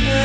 heaven.